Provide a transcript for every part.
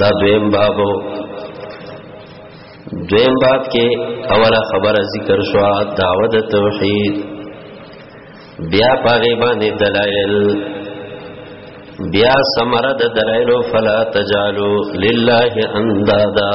دا دویم بابو دویم باب کې اوله خبره ذکر شو دعوت توحید بیا پاغه باندې دلایل بیا سمره د دلایل فلا تجالو لله اندادا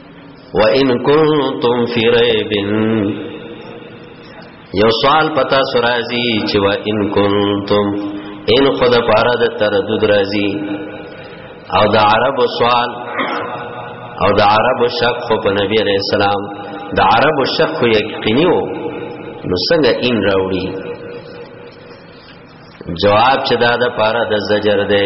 وَإِن كُنتُمْ فِي رَيْبٍ یو سوال پتا سرازی چې وا ان کنتم ان خود پارا د تردد رازی او د عرب سوال او د عرب شک خو په نبی علیہ السلام د عرب شک خو یقیني وو نو څنګه ان راوړي جواب چې دا د پارا د زجر ده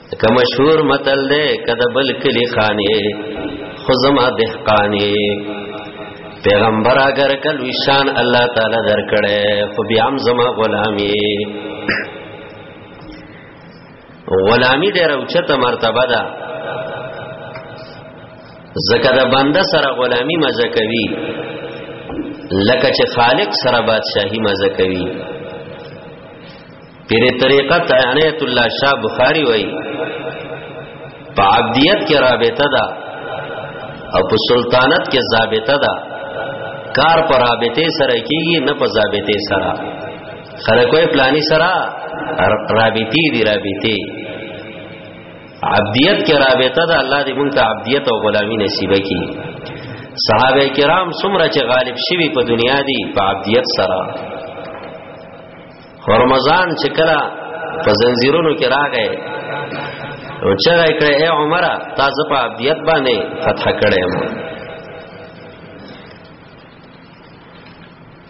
که مشهور متل دی کده بل کلی خانه خو زما دهقانه پیغمبر اگر کل وشان الله تعالی درکړې خو بیا هم زما غلامی غلامی دې روچته مرتبه ده زکه د بنده سره غلامی مزه کوي لکه چې خالق سره بادشاہي مزه کوي پیر طریقت عنایت الله شاه بخاری وای په عبدیت کې رابطه ده او په سلطنت کې ضابطه ده کار پر رابطه سره کیږي نه په ضابطه سره خلکوې پلاني سره رابطي دي رابطي عبدیت کې رابطه ده الله دې مونږ ته عبدیت او غلامی نصیب کړي صحابه کرام څومره چې غالب شوي په دنیا دي په عبدیت سره خو رمضان چې کله په زنجیرونو کې راغی او چې راکړې اے عمره تاسو په ابدیت باندې فتح کړې مو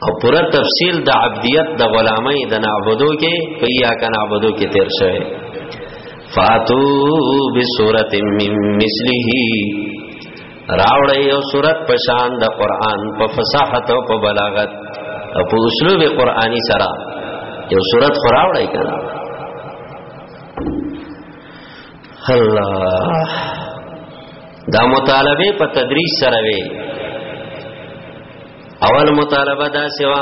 او پورا تفصیل د عبدیت د غلامۍ د نعبدو کې په یا کنا عبدو کې تیر شوی فاتو بسورۃ من مثله راوړی یو صورت پشان د قران په فصاحت او په بلاغت او په اسلوب قرآنی سره یو صورت خراوړی کړه الله دا مطالبه په تدریس سره وی اول مطالبه دا سیوا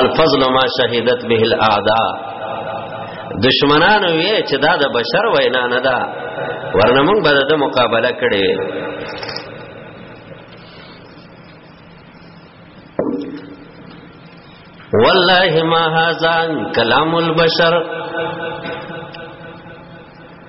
الفضل ما شهدت به الاعداء دشمنان وی چې دا د بشر وینا نه ده ورنه موږ به د مقابله کړې والله ما هذا كلام البشر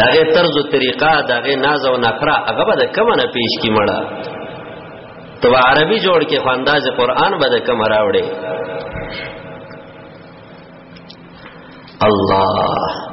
داغه طرز او طریقه داغه ناز او نخره هغه به کومه نه پیش کی مړه تو عربي جوړ کې خوانداز قران به کوم راوړي الله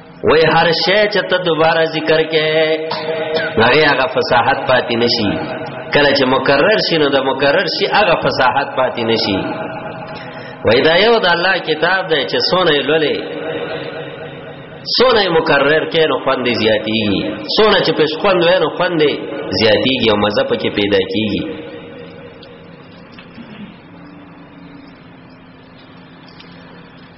وې هر شی چې ته دوباره ذکر کې هغه هغه فصاحت پاتې نشي کله چې مکرر شي نو د مکرر شي هغه فصاحت پاتې نشي وې دا یو د الله کتاب دی چې سونه لولې سونه مکرر کې نو خوند زیاتی سونه چې پښ خوند وې نو خوند زیاتیږي او مزه پکې پیدا کیږي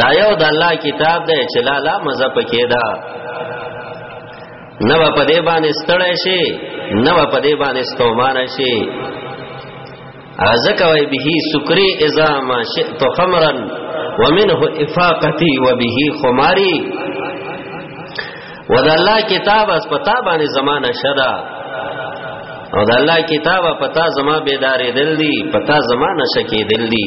دا یو د الله کتاب دی چې لا لا مزه پکې ده نو په دې باندې ستړی شي نو په دې باندې ستومان شي ازکه وی به سکری اذا ما شئت خمرا ومنه افاقتی وبه خماری ودا الله کتاب اس پتا باندې زمانہ شدا او دا الله کتاب پتا زما بیدارې دل دی پتا زمانہ شکی دل دی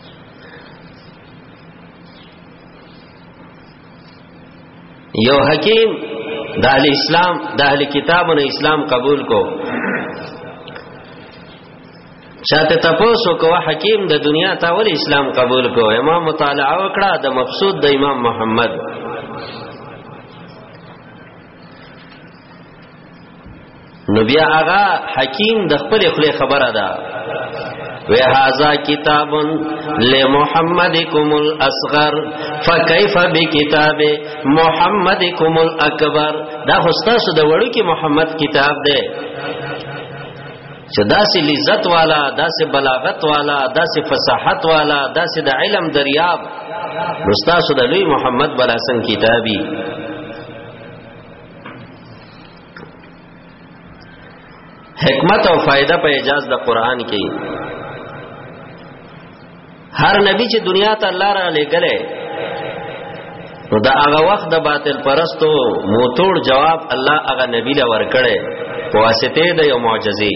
یو حکیم د اهل اسلام د اهل کتابونو اسلام قبول کو چاته تاسو کو حکیم د دنیا ته ول اسلام قبول کو امام مطالعه وکړه د مقصود د امام محمد نو بیا هغه حکیم د خپل خپل خبره ده و هاذا کتاب لمحمدکم الاصغر فكيف بكتاب محمدکم الاکبر دا هستاسو د وړو کې محمد کتاب ده چې داسې لذت والا داسې بلاغت والا داسې فصاحت والا داسې د علم دریاب مستاسو د لوی محمد بلاسن کتابي حکمت او فائدہ په اجاز د قران کې هر نبی چې دنیا ته الله را لګلې نو دا هغه وخت د باطل پرستو موتور جواب الله هغه نبی له ورکړې په واسطه د یو معجزې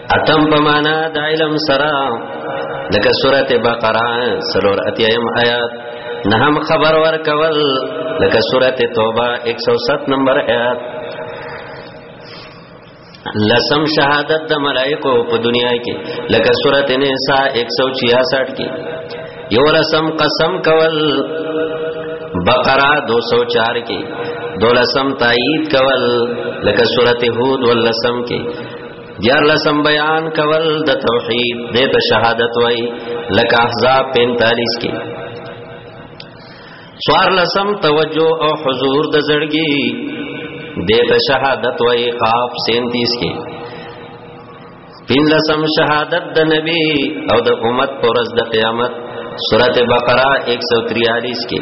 اتم په معنا د علم سره لکه سورته بقره سلور اتیم آیات نه هم خبر ور کول لکه سورته توبه 107 نمبر آیات لسم شهادت د ملائکو په دنیا کې لکه سورته نساء 166 کې یو لسم قسم کول بقره 204 کې دولسم تایید کول لکه سورته هود ولسم کې دیار لسم بیان کول د توحید دیتا شهادت وی لکه احزاب 45 کی سوار لسم توجه او حضور د زړګي دیتا شهادت وی قاف 37 کی پین لسم شهادت د نبی او د امت پرز د قیامت سورت بقرہ 143 کی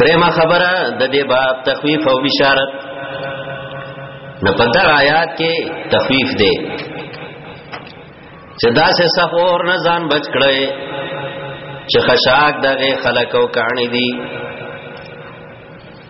درېما خبره د دې باب تخویف او بشارت نه په دغه آیات کې تخویف دی چې دا سه سفور نه ځان بچ کړي چې خشاک دغه خلکو کانی دي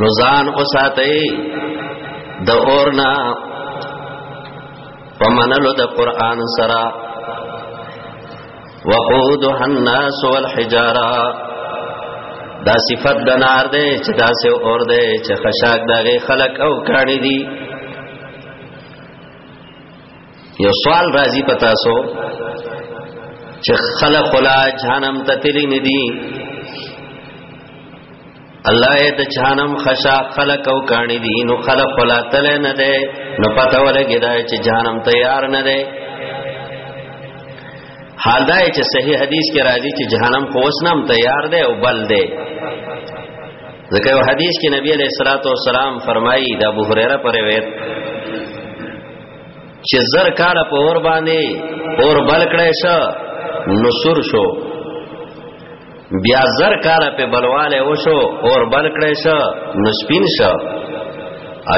نو ځان اوساتئ د اورنا پمنلو د قران سره وقودها الناس والحجاره دا صفت د نار دی چې دا سه اور دی چې خشاک دغه خلق او کړي دي یو سوال راځي پتا سو چې خلق ولا جهنم ته تللی ندي الله یې د جهنم خشا خلق او کانی دي نو خلق ولا تل نه ده نو پته ولګی دا چې جهنم تیار نه ده حال دا چې صحیح حدیث کې راځي چې جهنم خو اوس نام تیار ده او بل ده ځکه یو حدیث کې نبی علیہ الصلوۃ والسلام فرمایي د ابو هريره پر روایت چې زر کاله په اور باندې اور بل کړی شو نو سور شو بیا زر کال په بلواله وشو اور بل کړی شو نو سپین شو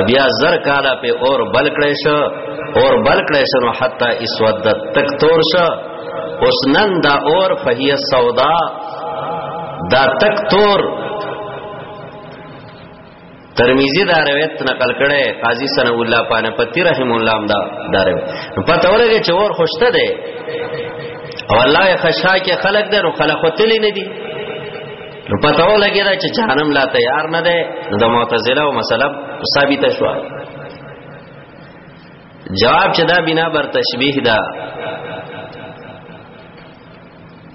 بیا زر کال په اور بل کړی شو اور بل کړی شو نو حتا اسود تک تور شو اوس نن دا اور فهیه سودا دا تک تور ترمذی دا روایت نقل کړي قاضي سن الله پانه پتی رحم الله هم دا دا روایت پته ورګه چې اور خوشته ده او الله خشا کې خلق ده نو خلق وتلی نه دي نو پته ولګی دا چې جهنم لا تیار نه ده نو د معتزله او مسلب ثابت شو جواب چې دا بنا بر تشبیه ده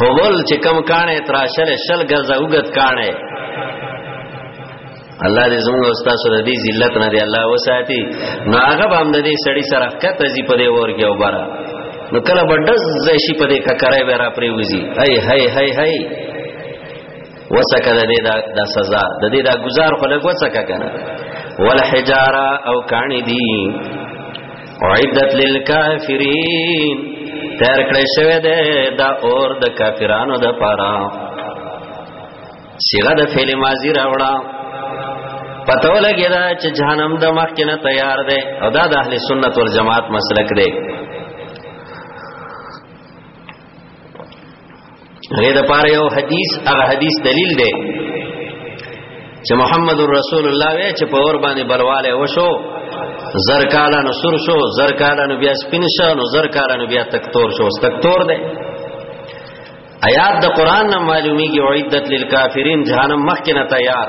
هول چې کم کانه تراشل شل غزا وګت کانه الله دې زموږ استاد سره دې ذلت نه دی الله وساتي نو هغه به هم دې سړی سره کته زی په دې ور کې وبره نو کله بډز زشي په دې ککرای به را پری وزي هاي هاي هاي هاي وسکه د دې د سزا د دې د گزار خلک وسکه کنه ولا حجاره او کانی دی عدت للکافرین تیار کړی شوی دی دا اور د کافرانو د پاره صيغه د فعل ماضی راوړه پته ولګی دا چې جهنم د مخ کې نه تیار دی او دا د اهل سنت والجماعت مسلک دی هغه د پاره یو حدیث هغه حدیث دلیل دی چې محمد رسول الله وی چې په ور باندې بلواله وشو زر کاله نو سر شو زر کاله نو بیا سپین شو نو زر کاله نو بیا تکتور شو تکتور دی آیات د قران نه معلومیږي عیدت للکافرین جهنم مخکې نه تیار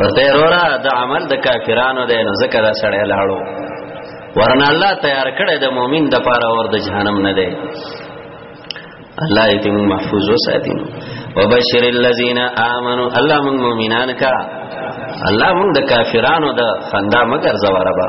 ورته ورا د عمل د کافرانو دی نو ځکه دا سړی لاړو ورنه الله تیار کړی د مؤمن د پاره اور د جهنم نه دی الله دې موږ محفوظ وساتي وبشر الذين امنوا الله موږ مؤمنان کا الله موږ د کافرانو د خندا مگر زواربا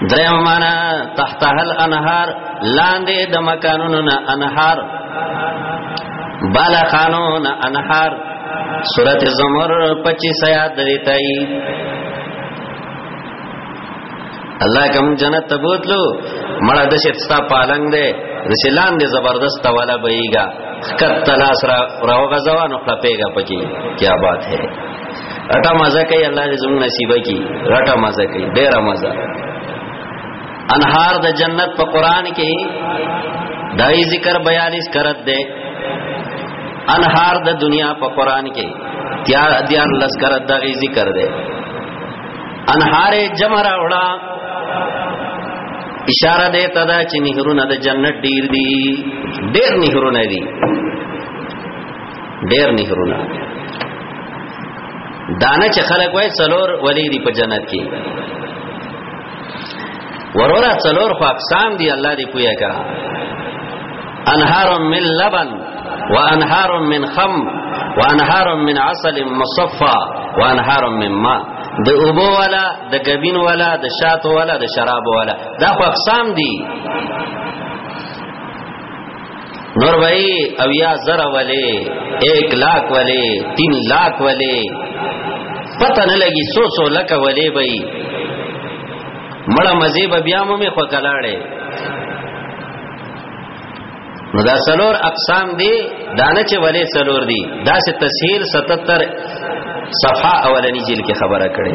دریم معنا تحت هل انهار لاندې د مکانونو نه انهار بالا خانون انهار سورت زمر 25 آیات دیتای الله کوم جنت ته بوتلو مړه د شت ستا پالنګ دی د شلان دی زبردست والا بېګا کت تلاس را راو غزوانو خپېګا پکې کیا بات ہے غټه مزه کوي الله دې زموږ نصیب کړي غټه مزه کوي ډېره مزه انهار د جنت په قران کې دای ذکر 42 کرت ده انهار د دنیا په قران کې تیار دیار لس کرت دغه ذکر ده انهار جمع راوړه اشاره ده تدا چې نهرونه د جنت ډیر دي ډیر نهرونه دي ډیر نهرونه دانه چې خلک وای څلور ولی دی په جنت کې وروره څلور خو اقسام دی الله دی پویا کا انهار من لبن وانهار من خم وانهار من عسل مصفى وانهار من ماء د اوبو والا د غبین والا د شاتو والا د شراب والا دا خو اقسام دي نور بھائی او یا ذرا والے ایک لاکھ والے تین لاکھ والے پتہ نه لګي سو سو لکه والے بھائی مړه مزه به بیا مو می خو کلاړې نو دا سلور اقسام دی دانه چې ولې سلور دی دا سه تسهیل 77 صفحه اولنی جیل کې خبره کړي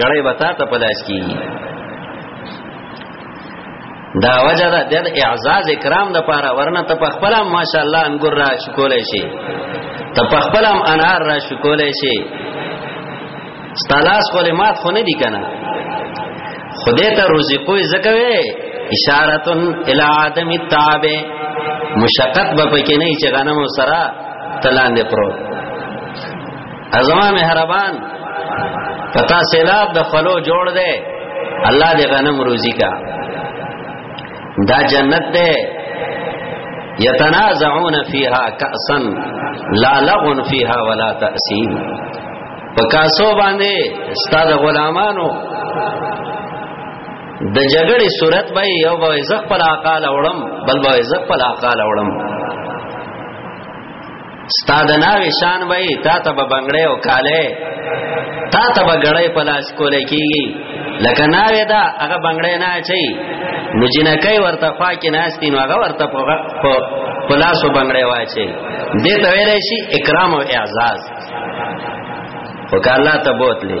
غړې وتا ته پلاس کی دا وجه ده د اعزاز اکرام د پاره ورنه ته په خپل ماشاءالله انګور را شکولې شي ته په خپل انار را شکولې شي ستالاس خو مات خو نه دی کنه خدای ته روزي کوی زکوي اشارتن الی عدم التعب مشقت به پکې نه چې غنم سره تلاندې پروت ازما مهربان پتا سیلاب د خلو جوړ دی الله دې غنم روزي کا دا جنت ده یتنازعون فیها کأسا لا لغن فیها ولا تأسیم پکاسو باندې استاد غلامانو د جګړې صورت به یو به زغ پر اقال اورم بل به زغ پر اقال اورم ستا د ناوې شان به تا ته به بنگړې او کاله تا ته به ګړې په لاس کولې کیږي لکه ناوې دا هغه بنگړې نه چي نو جنکې ورته خوا کې ناشتي نو هغه ورته په په لاس بنگړې واچي دې ته ویلې شي اکرام او اعزاز وکاله ته بوتلې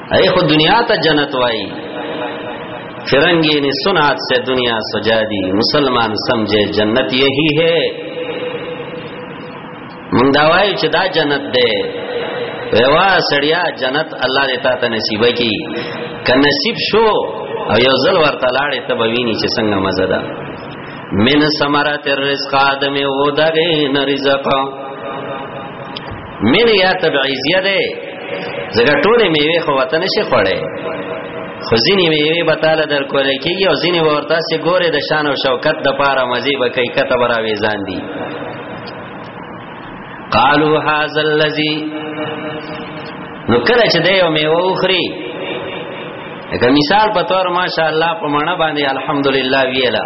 اے خو دنیا ته جنت وای فرنگی نے سنات سے دنیا سجا دی مسلمان سمجھے جنت یہی ہے من دا وای چې دا جنت دی وا سړیا جنت الله دې تا ته نصیب کی که نصیب شو او یو ځل ورته لاړې ته به ویني چې څنګه مزه ده من ثمرات الرزق ادم او دغه نرزق من یا تبعیزیه ده زګه ټوله میوه خو وته نشي خوړې خو ځینې میوه به تعالی در کول کېږي او ځینې ورته سي ګوره د شان او شوکت د پاره مزي به کوي کته برا ویزان دي قالوا هذا الذي نو کله چې دیو میوه وخوري لکه مثال په تور ماشاءالله په مڼه باندې الحمدلله ویلا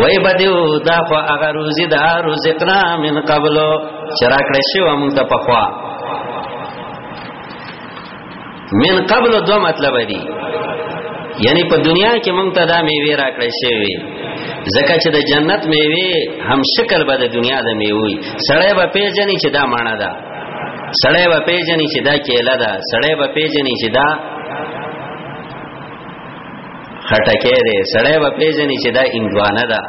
وای بدیو دا خو هغه روزي دا رزقنا من قبل چرا کړی شو موږ ته پخوا من قبل دو مطلب دی یعنی په دنیا کې موږ ته دا میوه را کړی شوی زکه چې د جنت میوه هم شکل به د دنیا د میوي سړی به پیژني چې دا مانا ده سړی به پیژني چې دا کېله ده سړی به پیژني چې دا خټکه دې سړی به پیژنې چې دا انګوانه ده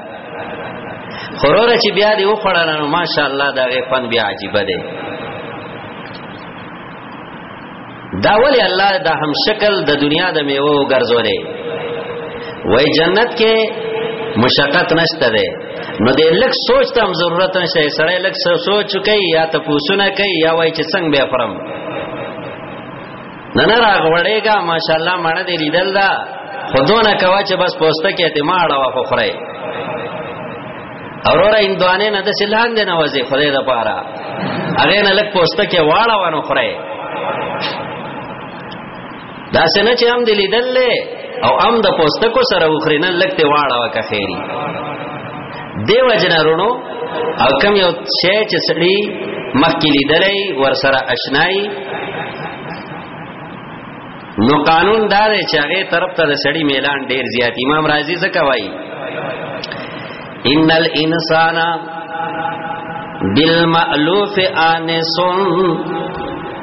خورور چې بیا دې وخړل نو ماشاءالله دا غي فن بیا عجیب ده دا ولی الله دا هم شکل د دنیا د میوه ګرځولې وای جنت کې مشقت نشته ده نو دې لک سوچ ته هم ضرورت نشته سړی لک سوچ کوي یا ته پوسونه کوي یا وای چې څنګه به فرم نه نه راغوړېګا ماشاءالله مړه دې لیدل دا خودونه کوا چې بس پوسټه کې ته ماړه وا خو خره اورور اندوانه نه د سلهان دی نوازي خدای د پاره هغه نه لک پوسټه کې واړه وانه خره دا څنګه چې هم دلی دلې او هم د پوسټه کو سره وخرینه لکته واړه وکه خیری دیو جنرونو او کم یو شی چې سړی مخکې لیدلې ور سره آشنای نو قانون دا دی چې هغه طرف ته د سړی میلان ډیر زیات امام رازی څه کوي ان الانسان بالمألوف آنسون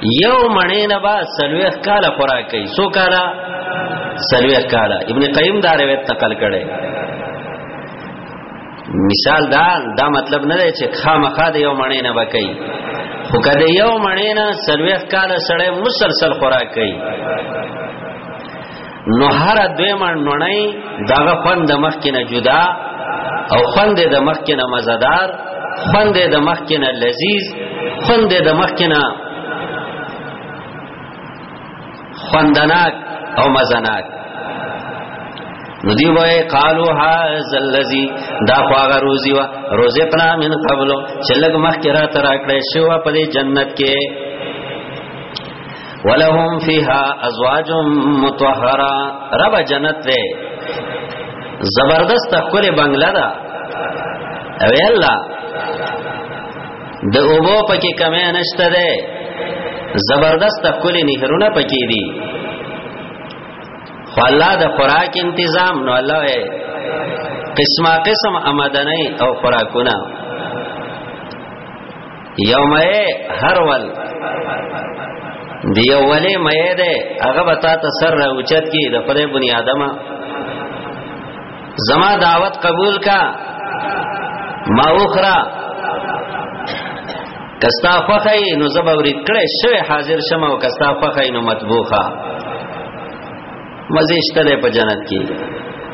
یو مړې نه با سلوخ کاله خوراک کوي سو کاله سلوخ کاله ابن قیم دا روایت نقل کړي مثال دا دا مطلب نه دی چې خامخا د یو مړې نه بکای خو کله یو مړې نه سلوخ کاله سړی مسلسل خوراک کوي نو هر دوی من نونای دغه خوند مخ کې نه جدا او خوند د مخ کې نه مزدار خوند د مخ کې نه لذیذ خوند د مخ کې نه خوندناک او مزناک نو دی وای قالو هاذا الذی دا خواغه روزی وا روزقنا من قبل چې لګ مخ کې را تر کړې شو په دې جنت کې ولهم فيها ازواج مطهره رب جنت له زبردست کله بنگلا دا او الله د اوبو پکې کمه نشته ده زبردست کله نهرونه پکې دي خو الله د خوراک تنظیم نو الله اے قسمه قسم آمدنی او خوراکونه یوم هر ول دی اولی مې ده هغه به تا ته سر راوچت کی د خدای بنی آدمه زما دعوت قبول کا ما اخرى کستا فخی نو زبا ورکړې شوی حاضر شمه او کستا فخی نو مطبوخه مزه شته په جنت کې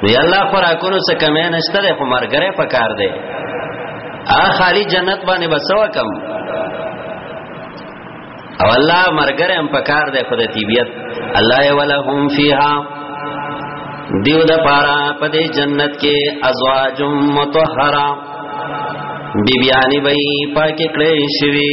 وی الله خوراکونو څخه کمه نشته خو مرګره پکار دی ا خالی جنت باندې بسو کم او الله مرګره هم پکار دی خو د طبیعت الله ولهم فیها دیو د پارا په دې جنت کې ازواج مطهره بیبیانی وی پاکه کړې شوی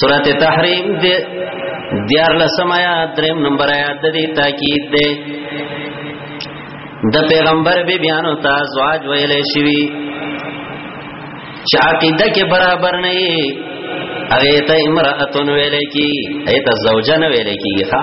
سورت تحریم دی دیار لسم آیات درم نمبر آیات دا دی تاکید دی د پیغمبر بی بیانو تا زواج ویلې شوی چې عقیده کې برابر نه یې هغه ته امراتون ویلې کی ایت زوجن ویلې کی ښا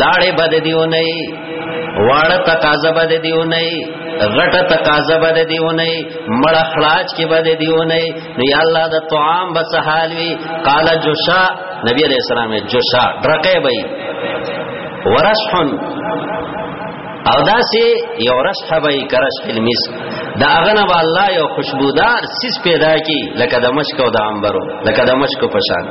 لاړې بد دیو نه واړه تقاضا بد دیو نه غټه تقاضا بد دیو نه مړ اخراج کې بد دیو نه نو یا الله د طعام بس حال وی قال جوشا نبی علیہ السلام جوشا ډرکه بې ورشحن او دا سي یو رش حبای کرش المس دا اغنا با الله یو خوشبودار سیس پیدا کی لکه د مشک او د عنبرو لکه د مشک په شان